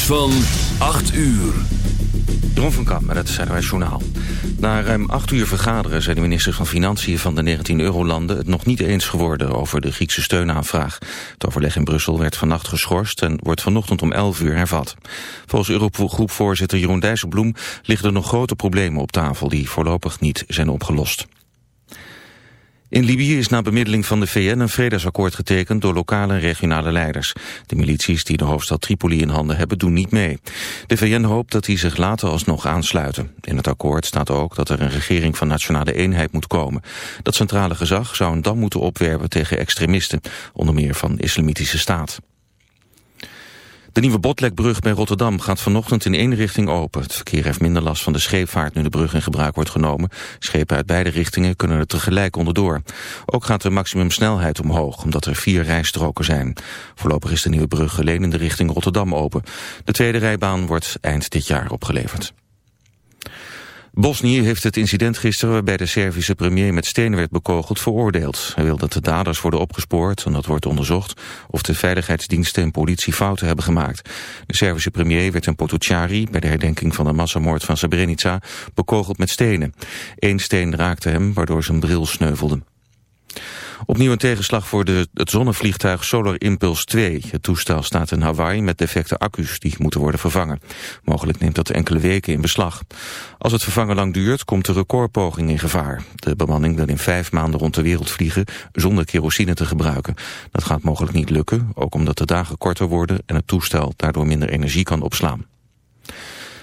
Van 8 uur. Jeroen van Kamp met het CNRS Journaal. Na ruim acht uur vergaderen zijn de ministers van Financiën van de 19 eurolanden het nog niet eens geworden over de Griekse steunaanvraag. Het overleg in Brussel werd vannacht geschorst en wordt vanochtend om 11 uur hervat. Volgens Eurogroepvoorzitter Jeroen Dijsselbloem liggen er nog grote problemen op tafel die voorlopig niet zijn opgelost. In Libië is na bemiddeling van de VN een vredesakkoord getekend door lokale en regionale leiders. De milities die de hoofdstad Tripoli in handen hebben doen niet mee. De VN hoopt dat die zich later alsnog aansluiten. In het akkoord staat ook dat er een regering van nationale eenheid moet komen. Dat centrale gezag zou een dam moeten opwerpen tegen extremisten, onder meer van islamitische staat. De nieuwe Botlekbrug bij Rotterdam gaat vanochtend in één richting open. Het verkeer heeft minder last van de scheepvaart nu de brug in gebruik wordt genomen. Schepen uit beide richtingen kunnen er tegelijk onderdoor. Ook gaat de maximumsnelheid omhoog, omdat er vier rijstroken zijn. Voorlopig is de nieuwe brug alleen in de richting Rotterdam open. De tweede rijbaan wordt eind dit jaar opgeleverd. Bosnië heeft het incident gisteren waarbij de Servische premier met stenen werd bekogeld veroordeeld. Hij wil dat de daders worden opgespoord en dat wordt onderzocht of de veiligheidsdiensten en politie fouten hebben gemaakt. De Servische premier werd in Potocari bij de herdenking van de massamoord van Srebrenica bekogeld met stenen. Eén steen raakte hem waardoor zijn bril sneuvelde. Opnieuw een tegenslag voor de, het zonnevliegtuig Solar Impulse 2. Het toestel staat in Hawaii met defecte accu's die moeten worden vervangen. Mogelijk neemt dat enkele weken in beslag. Als het vervangen lang duurt, komt de recordpoging in gevaar. De bemanning wil in vijf maanden rond de wereld vliegen zonder kerosine te gebruiken. Dat gaat mogelijk niet lukken, ook omdat de dagen korter worden en het toestel daardoor minder energie kan opslaan.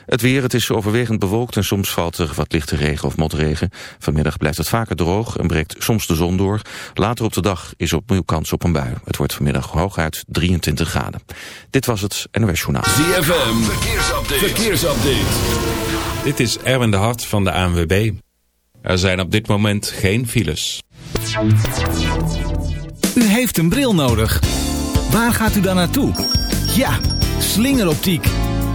Het weer, het is overwegend bewolkt en soms valt er wat lichte regen of motregen. Vanmiddag blijft het vaker droog en breekt soms de zon door. Later op de dag is opnieuw kans op een bui. Het wordt vanmiddag hooguit 23 graden. Dit was het NOS Journaal. ZFM, verkeersupdate. verkeersupdate. Dit is Erwin de Hart van de ANWB. Er zijn op dit moment geen files. U heeft een bril nodig. Waar gaat u dan naartoe? Ja, slingeroptiek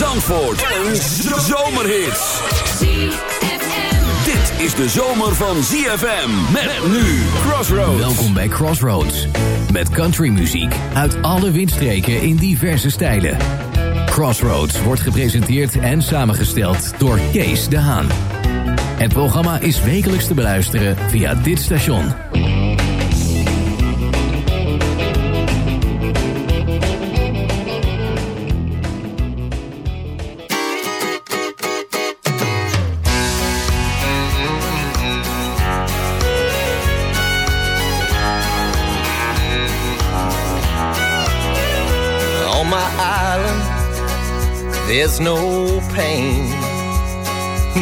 Zandvoort. Een zomerhit. Dit is de zomer van ZFM. Met nu Crossroads. Welkom bij Crossroads. Met countrymuziek uit alle windstreken in diverse stijlen. Crossroads wordt gepresenteerd en samengesteld door Kees de Haan. Het programma is wekelijks te beluisteren via dit station. There's no pain.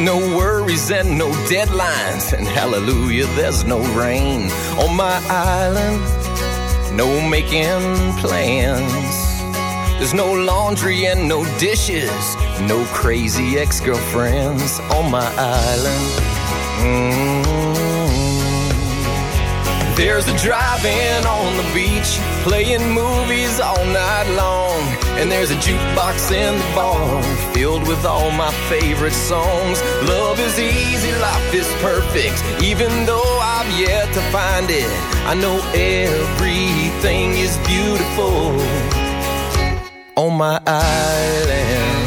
No worries and no deadlines, and hallelujah, there's no rain on my island. No making plans. There's no laundry and no dishes, no crazy ex girlfriends on my island. Mm. There's a drive in on the beach, playing movies all night long And there's a jukebox in the bar filled with all my favorite songs. Love is easy, life is perfect. Even though I've yet to find it, I know everything is beautiful on my island.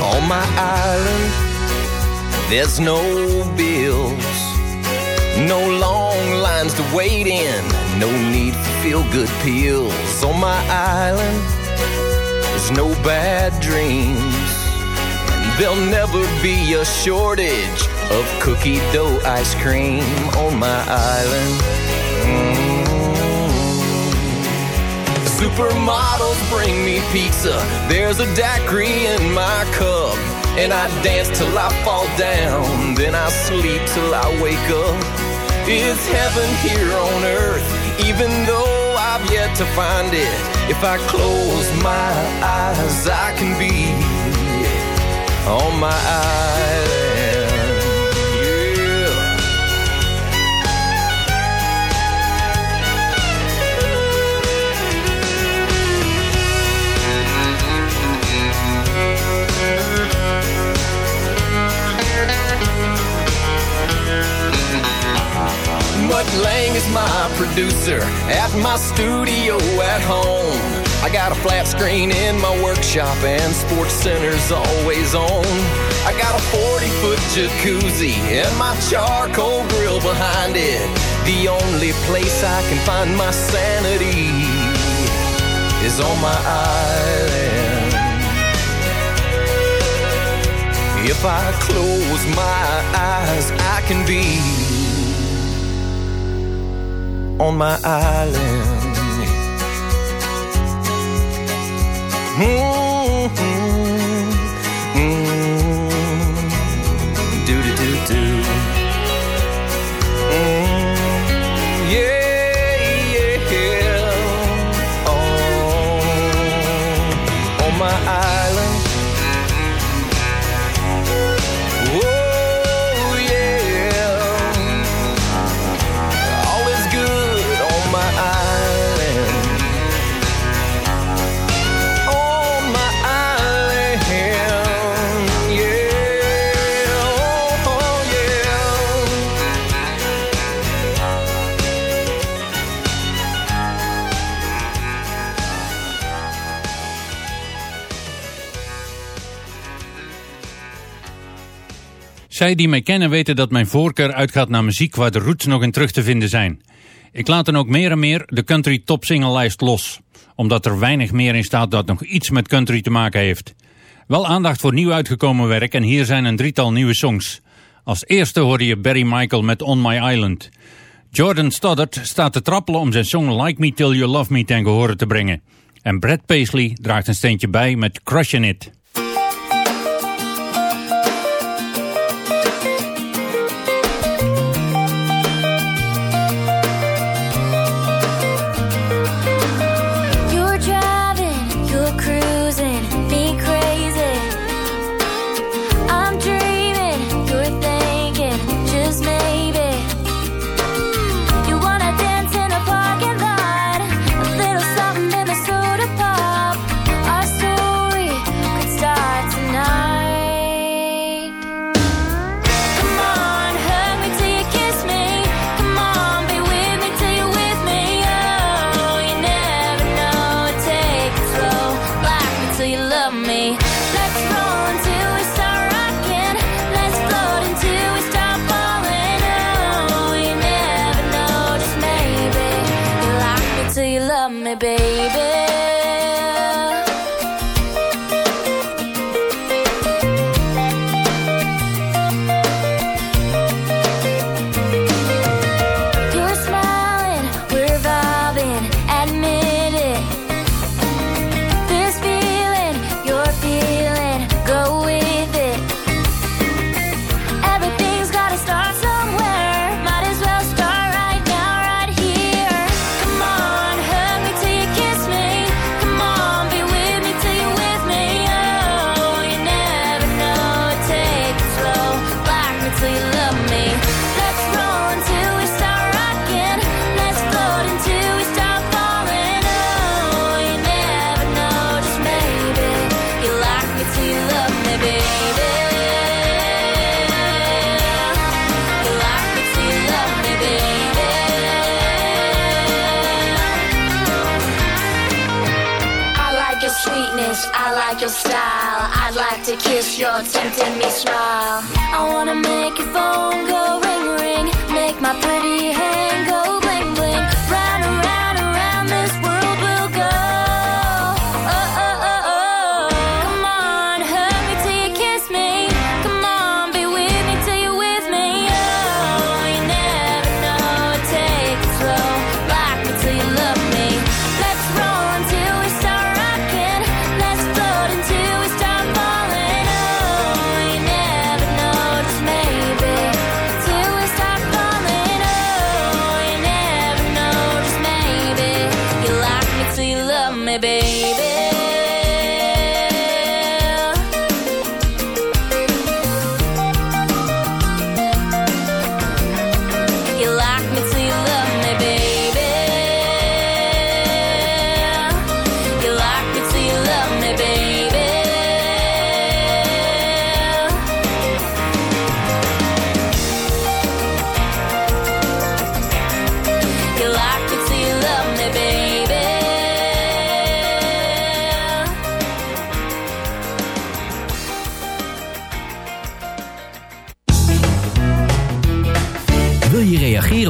On my island, there's no no long lines to wait in, no need for feel good pills. On my island, there's no bad dreams, and there'll never be a shortage of cookie dough ice cream on my island. Mm. Supermodels bring me pizza. There's a daiquiri in my cup. And I dance till I fall down. Then I sleep till I wake up. It's heaven here on earth, even though I've yet to find it. If I close my eyes, I can be on my island. Mutt Lange is my producer at my studio at home. I got a flat screen in my workshop and Sports Center's always on. I got a 40 foot jacuzzi and my charcoal grill behind it. The only place I can find my sanity is on my island. If I close my eyes, I can be on my island. Mm-hmm. Do do do do. Zij die mij kennen weten dat mijn voorkeur uitgaat naar muziek waar de roots nog in terug te vinden zijn. Ik laat dan ook meer en meer de country top lijst los, omdat er weinig meer in staat dat nog iets met country te maken heeft. Wel aandacht voor nieuw uitgekomen werk en hier zijn een drietal nieuwe songs. Als eerste hoorde je Barry Michael met On My Island. Jordan Stoddard staat te trappelen om zijn song Like Me Till You Love Me ten gehore te brengen. En Brad Paisley draagt een steentje bij met Crushin' It.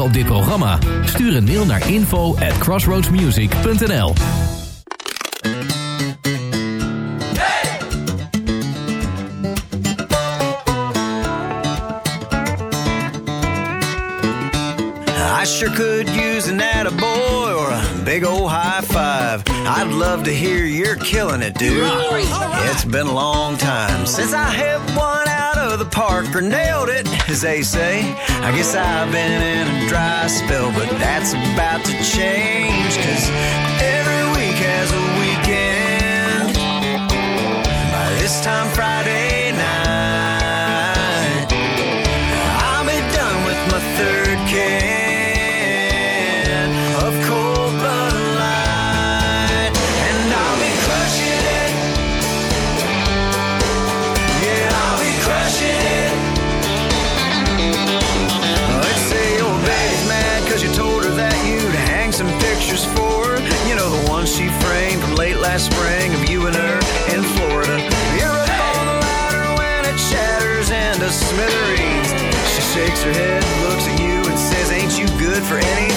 reageren op dit programma? Stuur een mail naar info at crossroadsmusic.nl I sure could use an attaboy or a big old high five. I'd love to hear you're killing it, dude. It's been a long time since I had one of the park or nailed it, as they say. I guess I've been in a dry spell, but that's about to change. Cause every week has a weekend. By this time Friday, spring of you and her in Florida. You're up on the ladder when it shatters into smithereens. She shakes her head, looks at you, and says, Ain't you good for anything?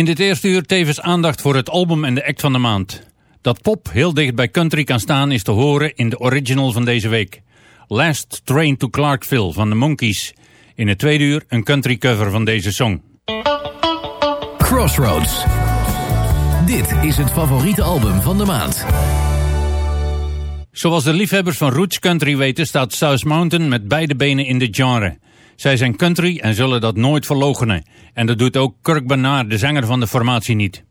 In dit eerste uur tevens aandacht voor het album en de act van de maand. Dat pop heel dicht bij country kan staan is te horen in de original van deze week. Last Train to Clarkville van de Monkees. In het tweede uur een country cover van deze song. Crossroads. Dit is het favoriete album van de maand. Zoals de liefhebbers van Roots Country weten staat South Mountain met beide benen in de genre... Zij zijn country en zullen dat nooit verloochenen. En dat doet ook Kirk Bernard, de zanger van de formatie, niet.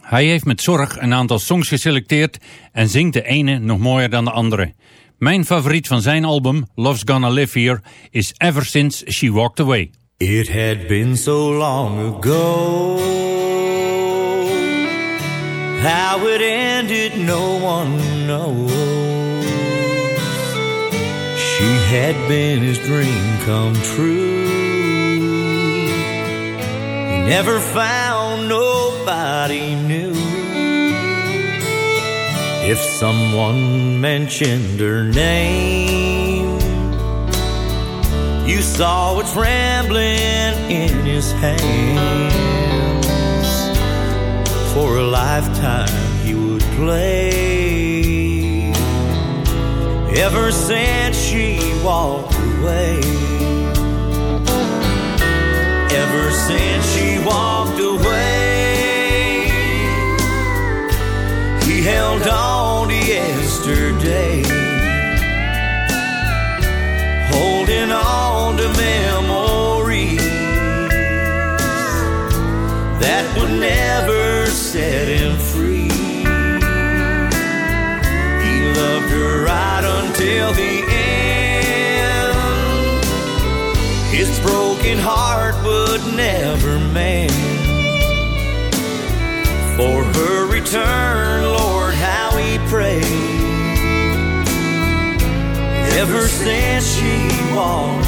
Hij heeft met zorg een aantal songs geselecteerd en zingt de ene nog mooier dan de andere. Mijn favoriet van zijn album, Love's Gonna Live Here, is Ever Since She Walked Away. It had been so long ago. How it ended, no one knows. She had been his dream come true. He never found nobody new. If someone mentioned her name, you saw it trembling in his hands. For a lifetime he would play. Ever since she walked away. Ever since she walked away. He held on return, Lord, how we pray. Ever since she walked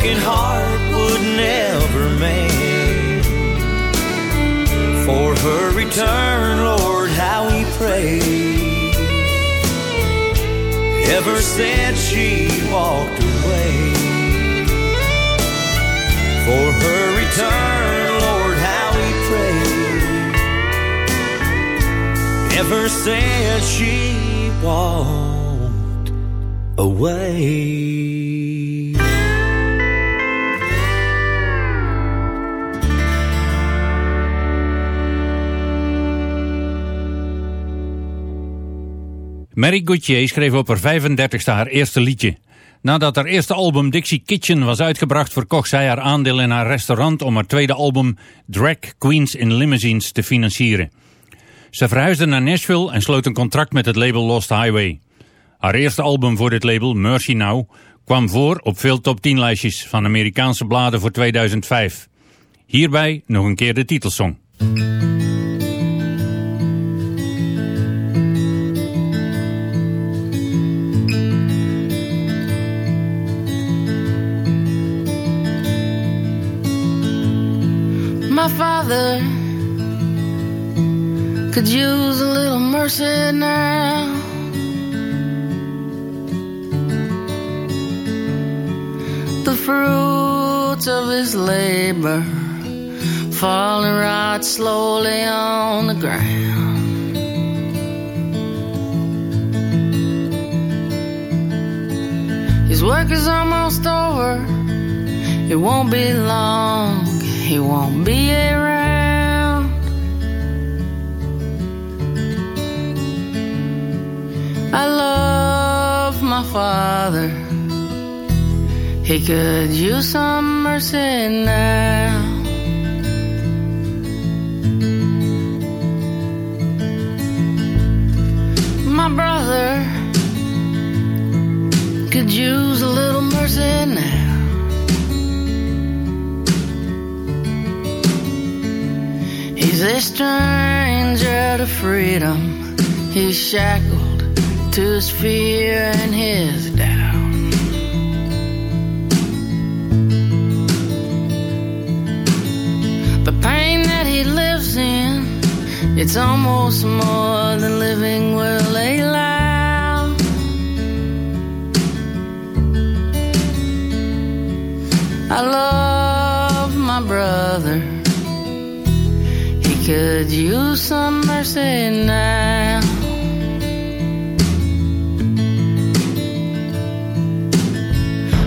broken heart would never mend. For her return, Lord, how he prayed. Ever since she walked away. For her return, Lord, how we pray. Ever since she walked away. Mary Gauthier schreef op haar 35ste haar eerste liedje. Nadat haar eerste album Dixie Kitchen was uitgebracht... verkocht zij haar aandeel in haar restaurant... om haar tweede album Drag Queens in Limousines te financieren. Ze verhuisde naar Nashville en sloot een contract met het label Lost Highway. Haar eerste album voor dit label, Mercy Now... kwam voor op veel top 10 lijstjes van Amerikaanse bladen voor 2005. Hierbij nog een keer de titelsong. My father could use a little mercy now. The fruits of his labor falling right slowly on the ground. His work is almost over. It won't be long. He won't be around. I love my father. He could use some mercy now. My brother could use a little mercy now. He's a stranger to freedom. He's shackled to his fear and his doubt. The pain that he lives in, it's almost more than living will allow. I love my brother. Could use some mercy now.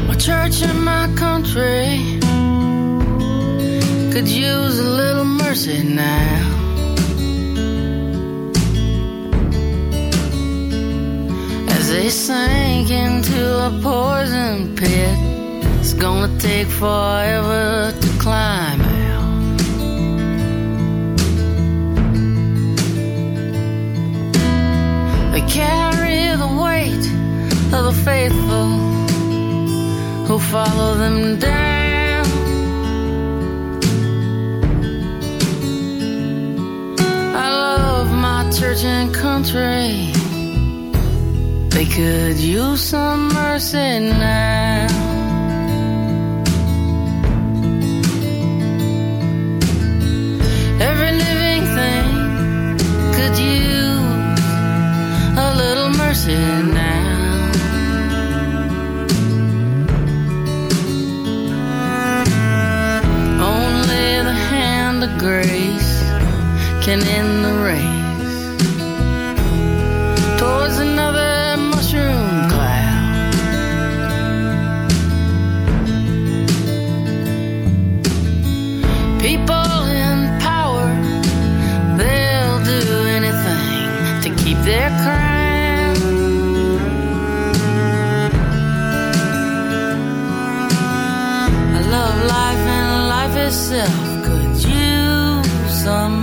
My church and my country could use a little mercy now. As they sink into a poison pit, it's gonna take forever to climb weight of the faithful who follow them down. I love my church and country. They could use some mercy now. Grace. Can end the race some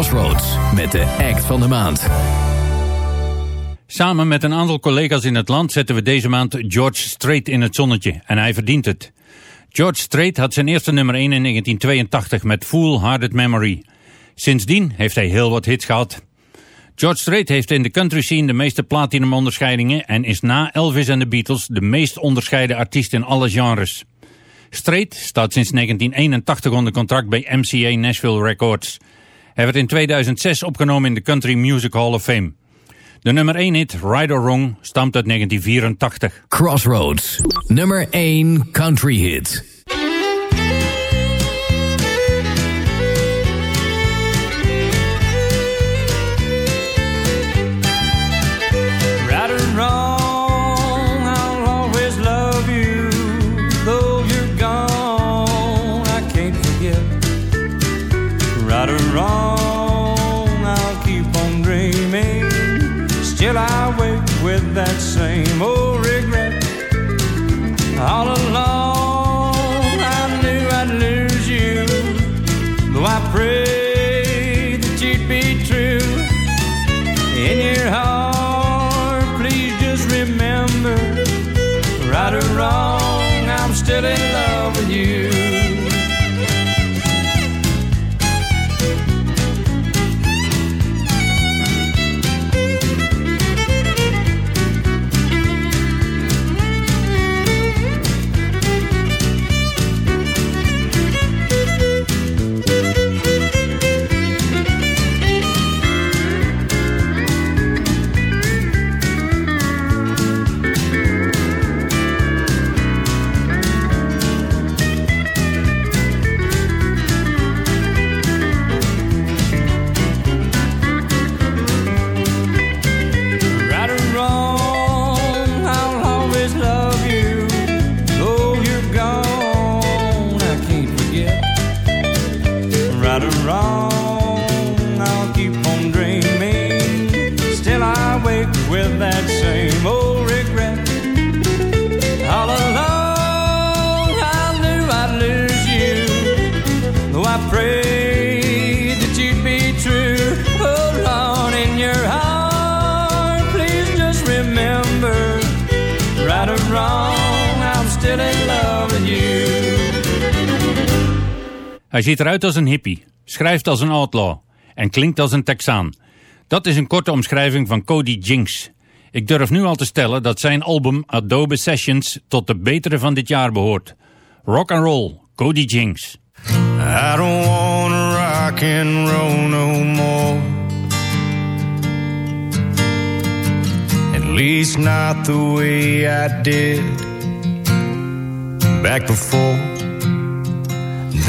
Crossroads met de act van de maand. Samen met een aantal collega's in het land zetten we deze maand George Strait in het zonnetje. En hij verdient het. George Strait had zijn eerste nummer 1 in 1982 met Fool Hearted Memory. Sindsdien heeft hij heel wat hits gehad. George Strait heeft in de country scene de meeste platinum onderscheidingen en is na Elvis en de Beatles de meest onderscheiden artiest in alle genres. Strait staat sinds 1981 onder contract bij MCA Nashville Records. Hij werd in 2006 opgenomen in de Country Music Hall of Fame. De nummer 1 hit, Right or Wrong, stamt uit 1984. Crossroads, nummer 1 country hit. Hij ziet eruit als een hippie, schrijft als een outlaw en klinkt als een Texaan. Dat is een korte omschrijving van Cody Jinks. Ik durf nu al te stellen dat zijn album Adobe Sessions tot de betere van dit jaar behoort. Rock and roll, Cody Jinks. I don't wanna rock and roll no more. At least not the way I did back before.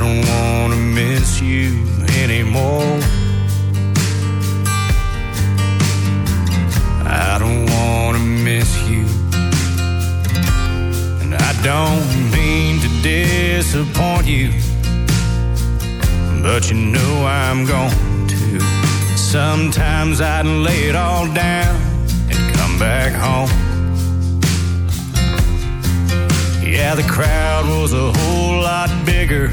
Don't want to miss you anymore. I don't want to miss you. And I don't mean to disappoint you. But you know I'm going to. Sometimes I'd lay it all down and come back home. Yeah, the crowd was a whole lot bigger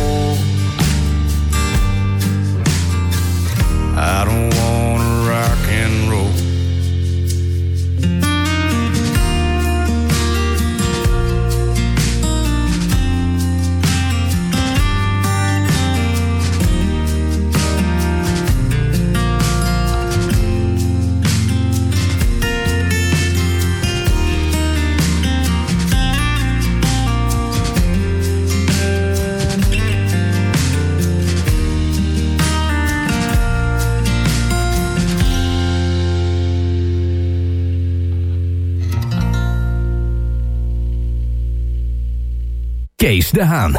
De Haan.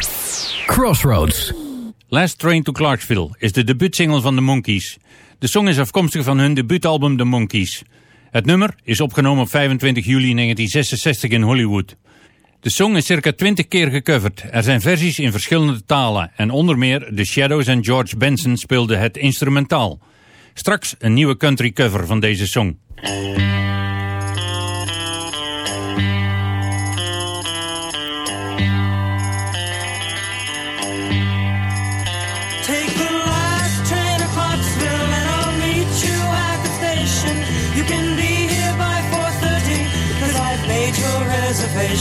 Crossroads. Last Train to Clarksville is de debuutsingle van de Monkees. De song is afkomstig van hun debuutalbum The Monkees. Het nummer is opgenomen op 25 juli 1966 in Hollywood. De song is circa 20 keer gecoverd. Er zijn versies in verschillende talen en onder meer The Shadows en George Benson speelden het instrumentaal. Straks een nieuwe country cover van deze song.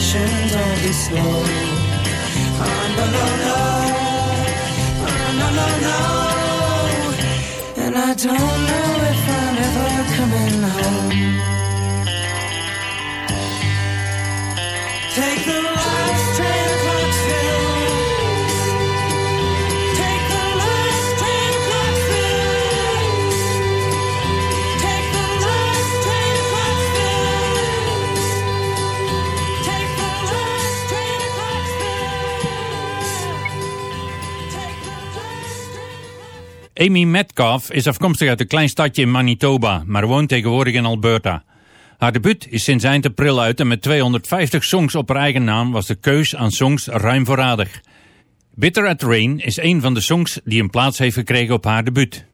reservation. Don't be slow. Oh, ah, no, no, no. Oh, no, no, no. And I don't know if I'm ever coming home. Amy Metcalf is afkomstig uit een klein stadje in Manitoba, maar woont tegenwoordig in Alberta. Haar debuut is sinds eind april uit en met 250 songs op haar eigen naam was de keus aan songs ruim voorradig. Bitter at Rain is een van de songs die een plaats heeft gekregen op haar debuut.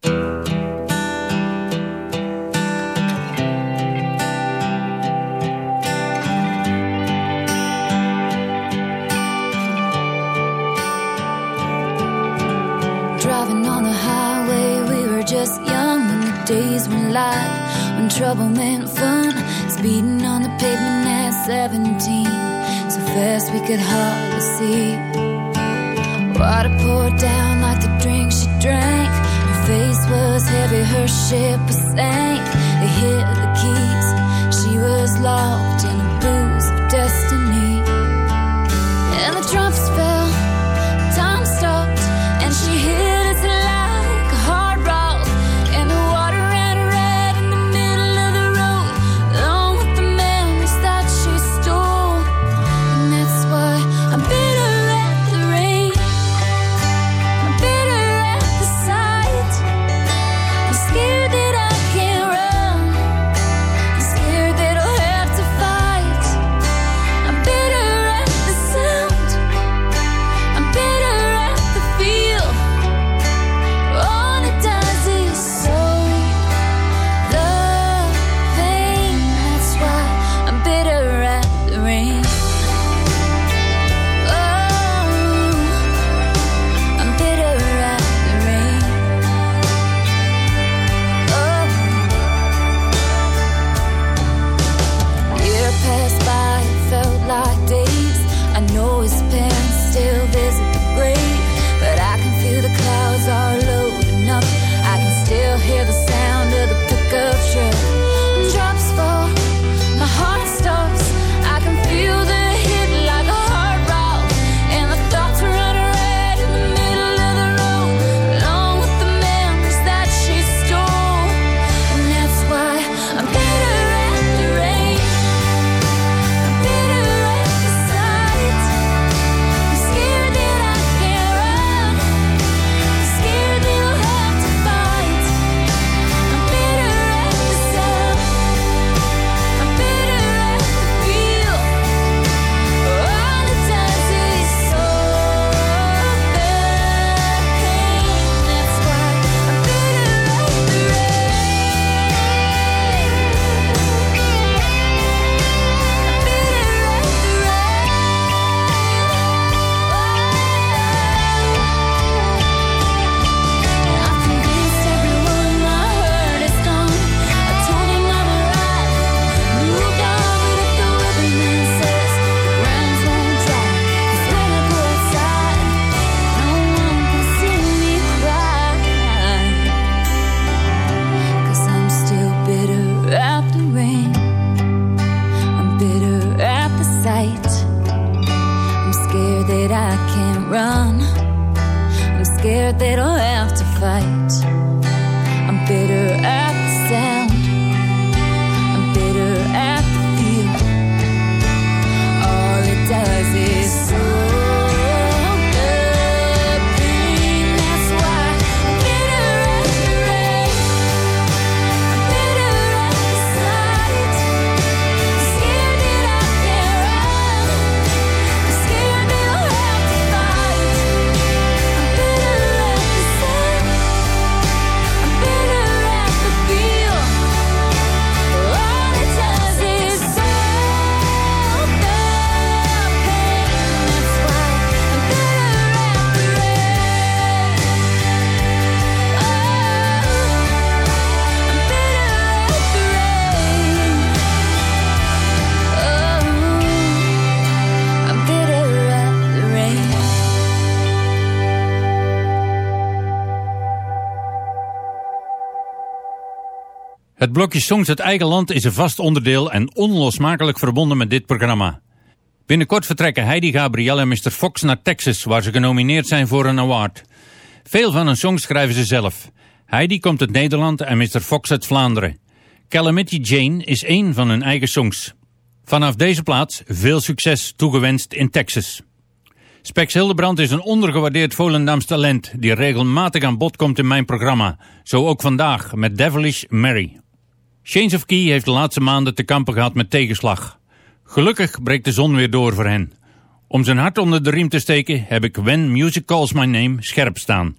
Trouble meant fun. Speeding on the pavement at 17, so fast we could hardly see. Water poured down like the drink she drank. Her face was heavy, her ship was sank. They hit the keys, she was locked in blokje Songs uit eigen land is een vast onderdeel en onlosmakelijk verbonden met dit programma. Binnenkort vertrekken Heidi Gabriel en Mr. Fox naar Texas, waar ze genomineerd zijn voor een award. Veel van hun songs schrijven ze zelf. Heidi komt uit Nederland en Mr. Fox uit Vlaanderen. Calamity Jane is één van hun eigen songs. Vanaf deze plaats veel succes toegewenst in Texas. Spex Hildebrand is een ondergewaardeerd Volendams talent die regelmatig aan bod komt in mijn programma. Zo ook vandaag met Devilish Mary. Change of Key heeft de laatste maanden te kampen gehad met tegenslag. Gelukkig breekt de zon weer door voor hen. Om zijn hart onder de riem te steken heb ik When Music Calls My Name scherp staan.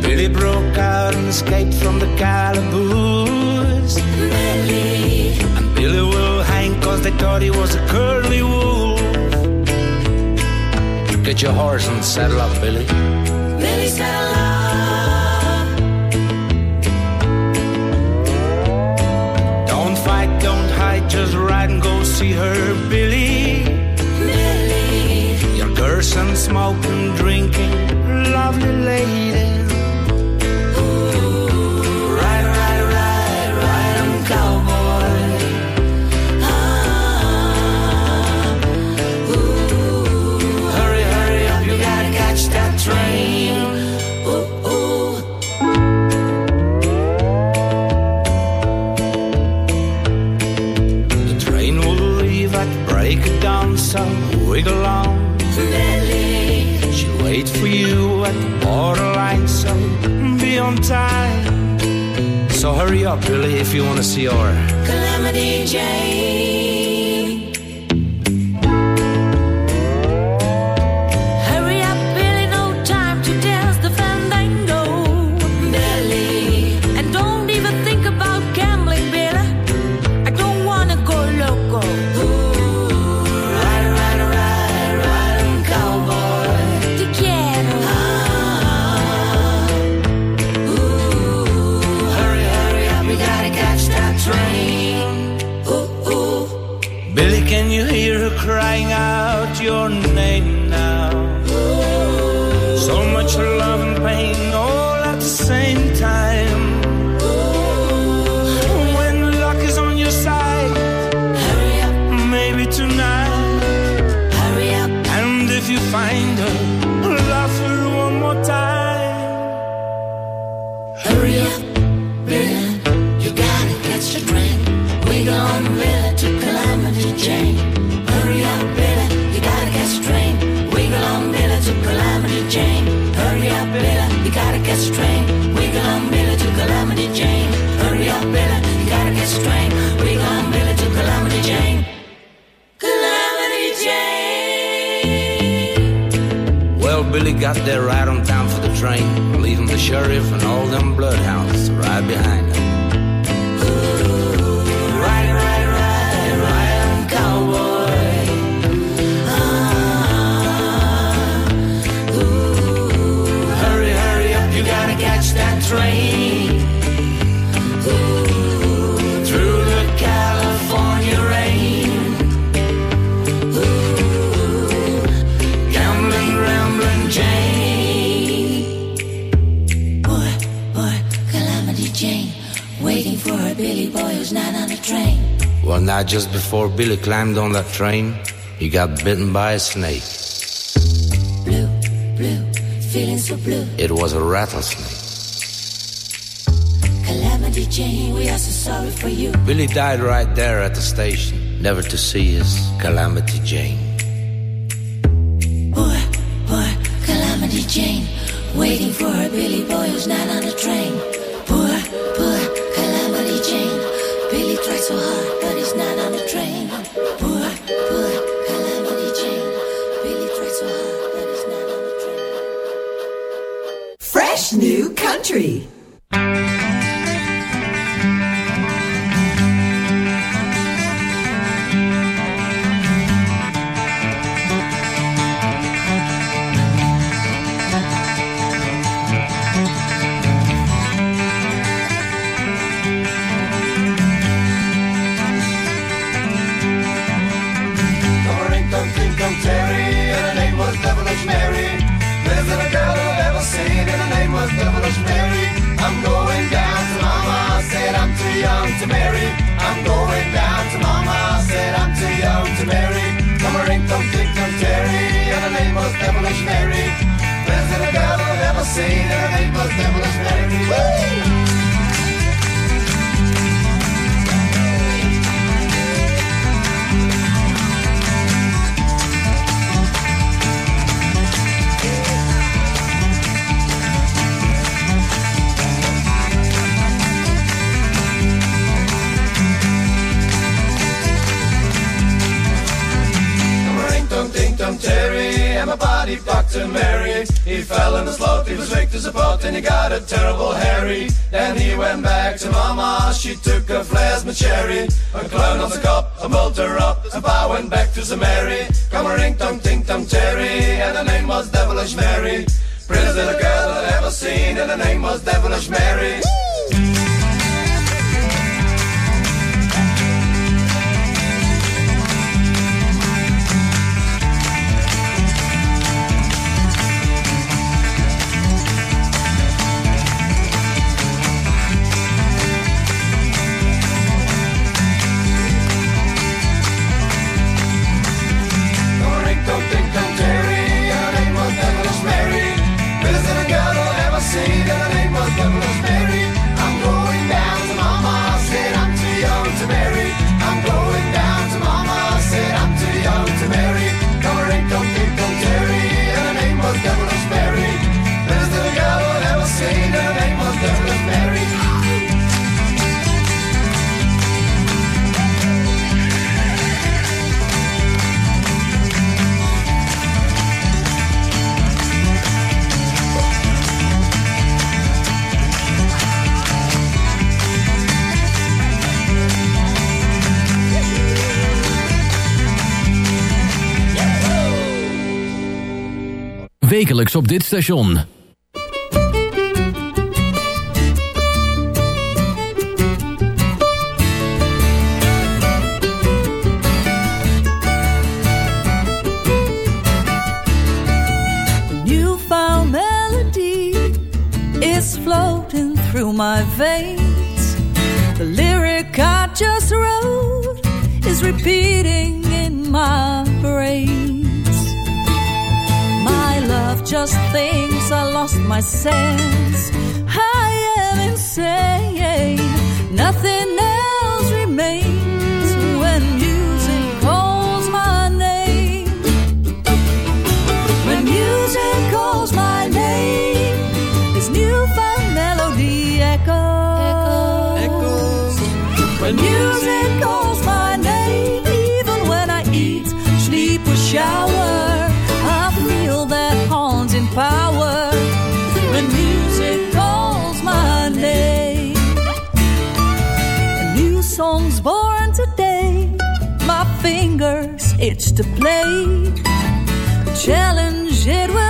Billy broke and escaped from the Calaboo eyes. Nelly. And Billy will hang cause they thought he was a curly wool. Get your horse and saddle up, Billy. Billy, saddle up. Don't fight, don't hide, just ride and go see her, Billy. Billy. You're cursing, smoking, drinking, lovely lady. hurry up, Billy, if you want to see our Calamity Jane. Billy climbed on that train, he got bitten by a snake. Blue, blue, feeling so blue. It was a rattlesnake. Calamity Jane, we are so sorry for you. Billy died right there at the station, never to see his Calamity Jane. new country. And he got a terrible hairy. Then he went back to Mama, she took a plasma cherry, a clone on the cup, a bolt her up, and Pa went back to the Mary. Come a ring tung ting tung cherry, and her name was Devilish Mary. Prettiest little girl that I ever seen, and her name was Devilish Mary. Wekelijks op dit station. floating through my veins. The lyric I just wrote is repeating in my just thinks I lost my sense. I am insane. Nothing else remains when music calls my name. When music calls my name, this newfound melody echoes. echoes. When music calls power. When music calls my name, a new song's born today. My fingers itch to play challenge it will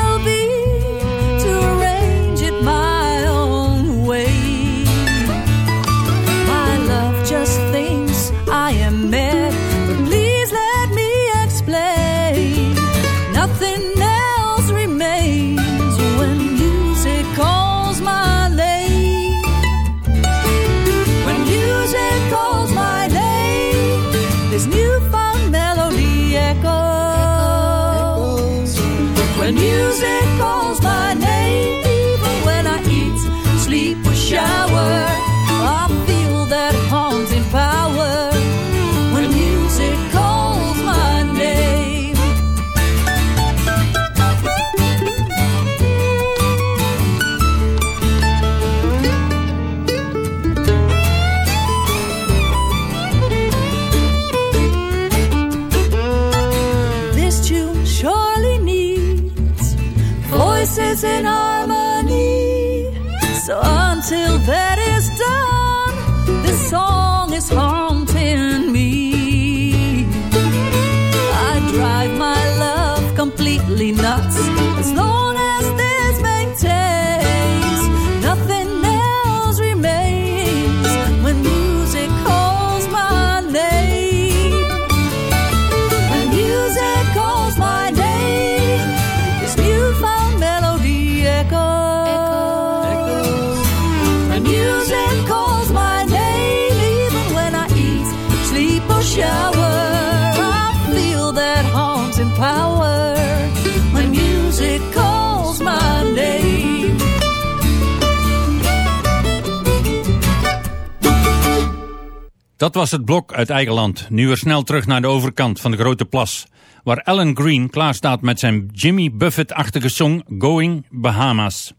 Dat was het blok uit eigen land. Nu weer snel terug naar de overkant van de Grote Plas. Waar Alan Green klaarstaat met zijn Jimmy Buffett-achtige song Going Bahamas.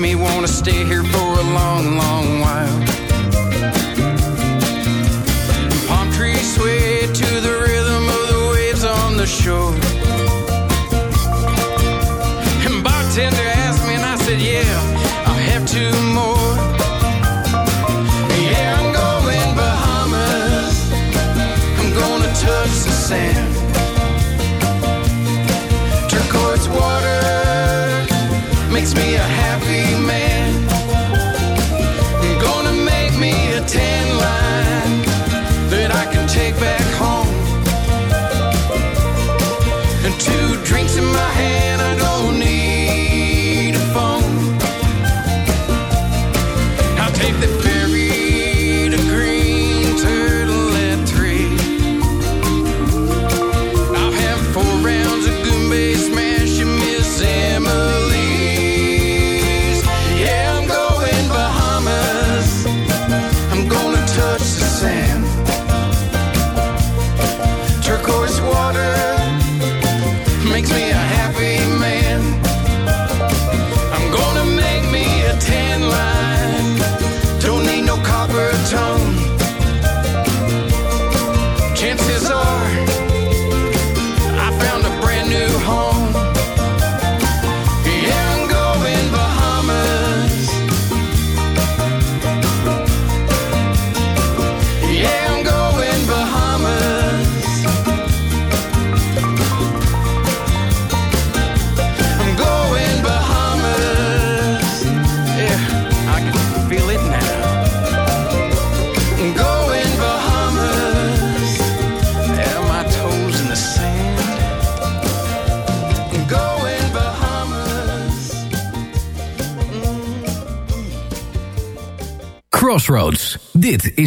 Me want to stay here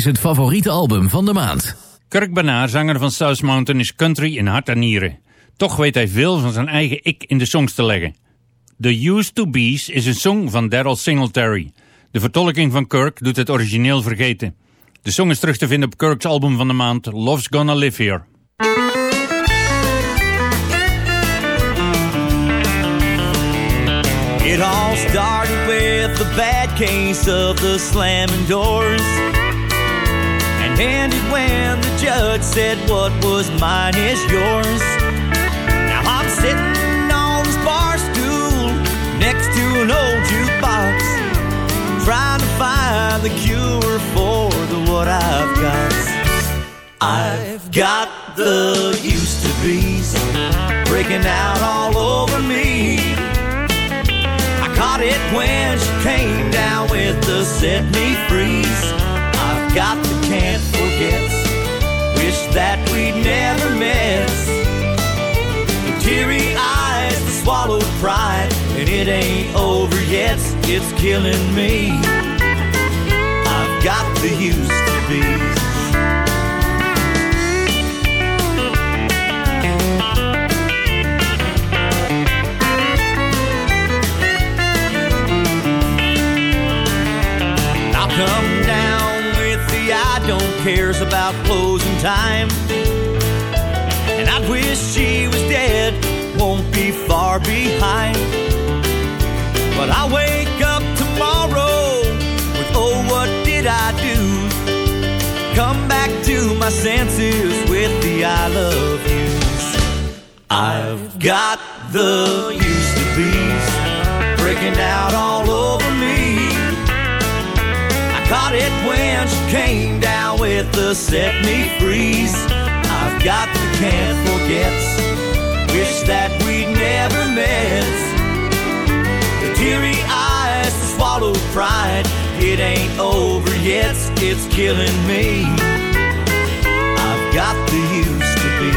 is het favoriete album van de maand. Kirk Banaar, zanger van South Mountain, is country in hart en nieren. Toch weet hij veel van zijn eigen ik in de songs te leggen. The Used to Be's is een song van Daryl Singletary. De vertolking van Kirk doet het origineel vergeten. De song is terug te vinden op Kirk's album van de maand Love's Gonna Live Here. It all started with the bad case of the slamming doors and ended when the judge said what was mine is yours. Now I'm sitting on this bar stool next to an old jukebox trying to find the cure for the what I've got. I've got the used to be's breaking out all over me. I caught it when she came down with the set me freeze. Got the can't forgets, wish that we'd never met. Teary eyes, the swallowed pride, and it ain't over yet. It's killing me. I've got the used to be's. Cares about closing time. And I wish she was dead, won't be far behind. But I wake up tomorrow with oh, what did I do? Come back to my senses with the I love yous. I've got the used to be's breaking out all over Caught it when she came down with the set me freeze. I've got the can't forgets. Wish that we'd never met. The teary eyes swallowed pride. It ain't over yet. It's killing me. I've got the used to be.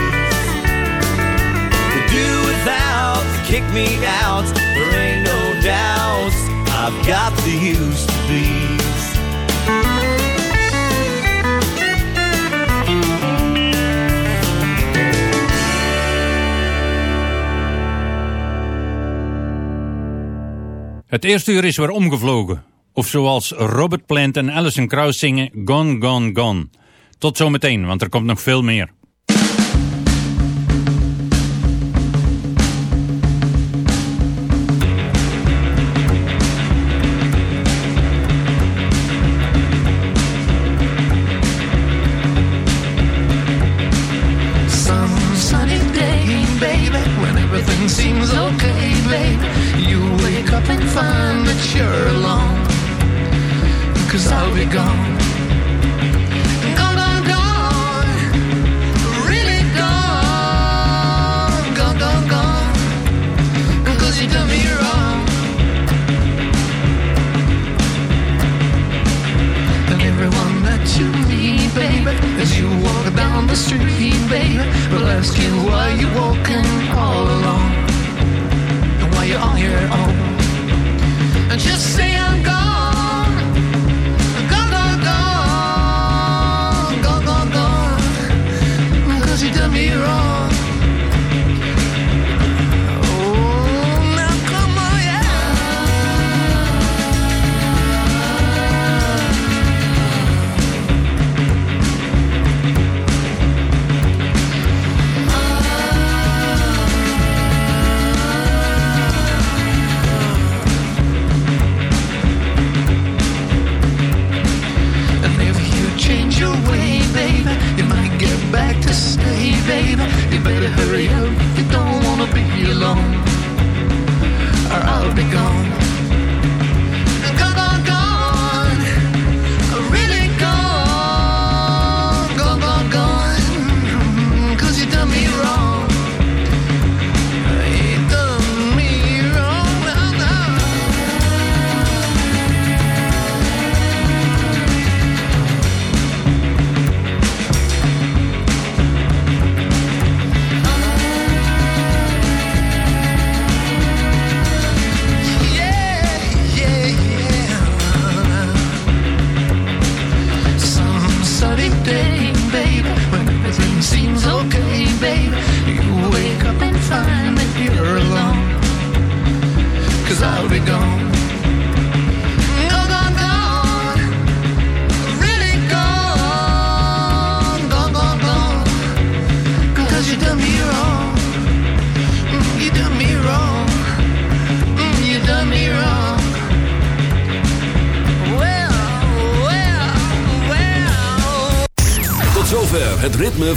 To do without, kick me out. There ain't no doubts. I've got the used to be. Het eerste uur is weer omgevlogen. Of zoals Robert Plant en Alison Krauss zingen Gone, Gone, Gone. Tot zometeen, want er komt nog veel meer.